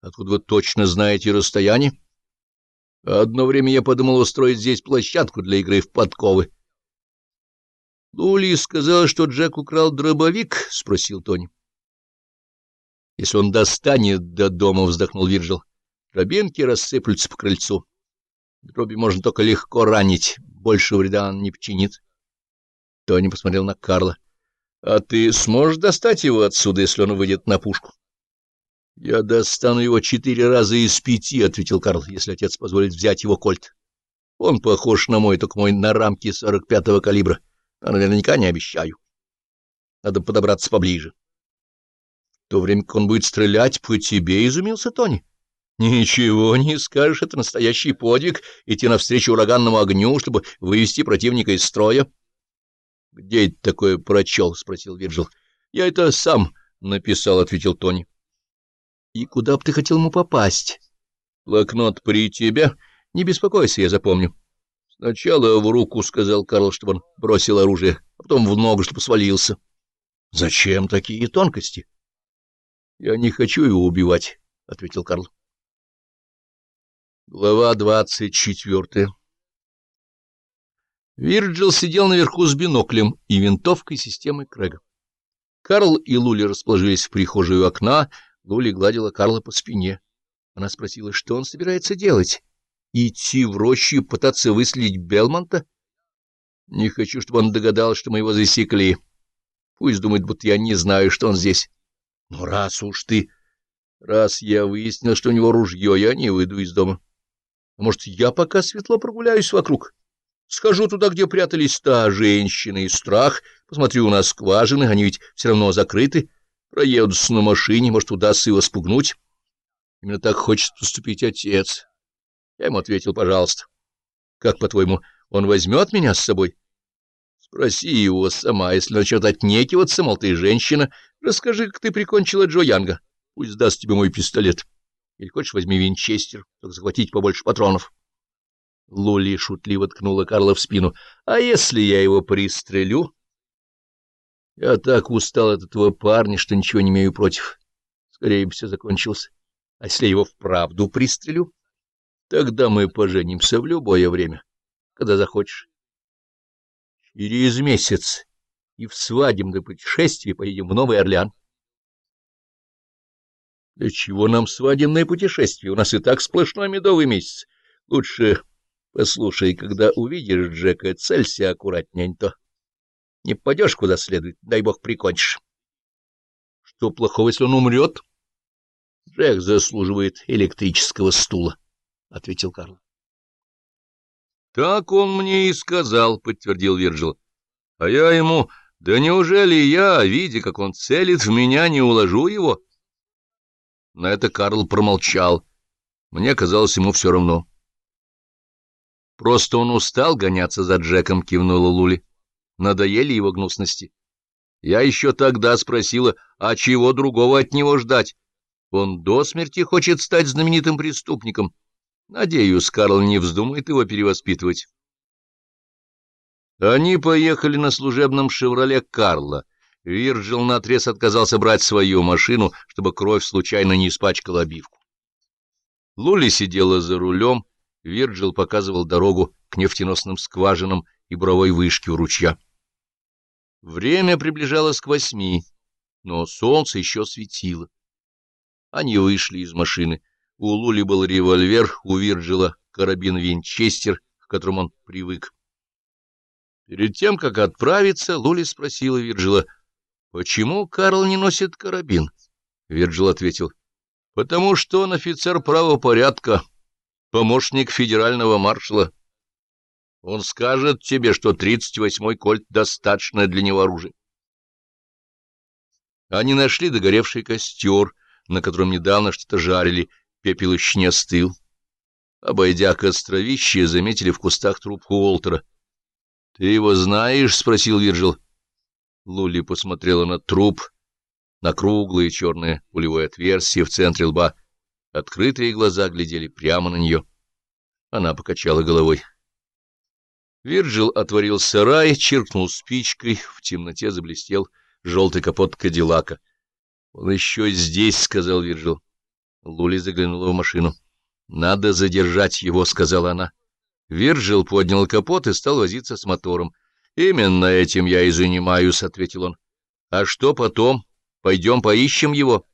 Откуда вы точно знаете расстояние? Одно время я подумал устроить здесь площадку для игры в подковы. — Лули сказал, что Джек украл дробовик? — спросил Тони. — Если он достанет до дома, — вздохнул Вирджил, — дробинки рассыплются по крыльцу. Дроби можно только легко ранить, больше вреда он не причинит. Тони посмотрел на Карла. — А ты сможешь достать его отсюда, если он выйдет на пушку? — Я достану его четыре раза из пяти, — ответил Карл, — если отец позволит взять его кольт. Он похож на мой, только мой на рамке сорок пятого калибра. — а наверняка не обещаю. Надо подобраться поближе. В то время как он будет стрелять по тебе, изумился Тони. Ничего не скажешь, это настоящий подвиг — идти навстречу ураганному огню, чтобы вывести противника из строя. — Где это такое прочел? — спросил Вирджил. — Я это сам написал, — ответил Тони. — И куда бы ты хотел ему попасть? — Блокнот при тебе? Не беспокойся, я запомню. — Сначала в руку, — сказал Карл, чтобы он бросил оружие, а потом в ногу, чтобы свалился. — Зачем такие тонкости? — Я не хочу его убивать, — ответил Карл. Глава двадцать четвертая Вирджил сидел наверху с биноклем и винтовкой системы Крэга. Карл и Лули расположились в прихожей у окна, Лули гладила Карла по спине. Она спросила, что он собирается делать. Идти в рощу и пытаться выследить Белмонта? Не хочу, чтобы он догадался, что мы его засекли. Пусть думает, будто я не знаю, что он здесь. Но раз уж ты... Раз я выяснил, что у него ружье, я не выйду из дома. А может, я пока светло прогуляюсь вокруг? Схожу туда, где прятались та женщина и страх, посмотрю на скважины, они ведь все равно закрыты. Проедутся на машине, может, удастся его спугнуть. Именно так хочет поступить отец. Я ему ответил, пожалуйста. Как, по-твоему, он возьмет меня с собой? Спроси его сама, если начнет отнекиваться, мол, ты женщина, расскажи, как ты прикончила Джо Янга. Пусть даст тебе мой пистолет. Или хочешь, возьми винчестер, чтобы захватить побольше патронов. Лули шутливо ткнула Карла в спину. — А если я его пристрелю? Я так устал от этого парня, что ничего не имею против. Скорее бы все закончилось. А если я его вправду пристрелю? Тогда мы поженимся в любое время, когда захочешь. Через месяц и в свадебное путешествие поедем в Новый Орлеан. Для чего нам свадебное путешествие? У нас и так сплошной медовый месяц. Лучше послушай, когда увидишь Джека, целься аккуратнее, а то не попадешь куда следует, дай бог прикончишь. Что плохого, если он умрет? Джек заслуживает электрического стула. — ответил Карл. — Так он мне и сказал, — подтвердил Вирджил. — А я ему, да неужели я, видя, как он целит в меня, не уложу его? На это Карл промолчал. Мне казалось, ему все равно. — Просто он устал гоняться за Джеком, — кивнула Лули. Надоели его гнусности. Я еще тогда спросила, а чего другого от него ждать? Он до смерти хочет стать знаменитым преступником. — Надеюсь, Карл не вздумает его перевоспитывать. Они поехали на служебном «Шевроле» Карла. Вирджил наотрез отказался брать свою машину, чтобы кровь случайно не испачкала обивку. Лули сидела за рулем, Вирджил показывал дорогу к нефтеносным скважинам и буровой вышке у ручья. Время приближалось к восьми, но солнце еще светило. Они вышли из машины. У Лули был револьвер, у Вирджила карабин Винчестер, к которому он привык. Перед тем, как отправиться, Лули спросила Вирджила, почему Карл не носит карабин? Вирджил ответил, потому что он офицер правопорядка, помощник федерального маршала. Он скажет тебе, что 38-й кольт достаточно для него оружия. Они нашли догоревший костер, на котором недавно что-то жарили, Пепел еще не остыл. Обойдя костровище, заметили в кустах труп Уолтера. — Ты его знаешь? — спросил Вирджил. Лули посмотрела на труп, на круглое черное пулевое отверстие в центре лба. Открытые глаза глядели прямо на нее. Она покачала головой. Вирджил отворил сарай, чиркнул спичкой, в темноте заблестел желтый капот Кадиллака. — Он еще здесь, — сказал Вирджил. Лули заглянула в машину. «Надо задержать его», — сказала она. Вирджил поднял капот и стал возиться с мотором. «Именно этим я и занимаюсь», — ответил он. «А что потом? Пойдем поищем его?»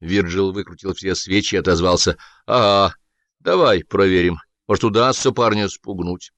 Вирджил выкрутил все свечи и отозвался. «Ага, давай проверим. Может, удастся парня спугнуть».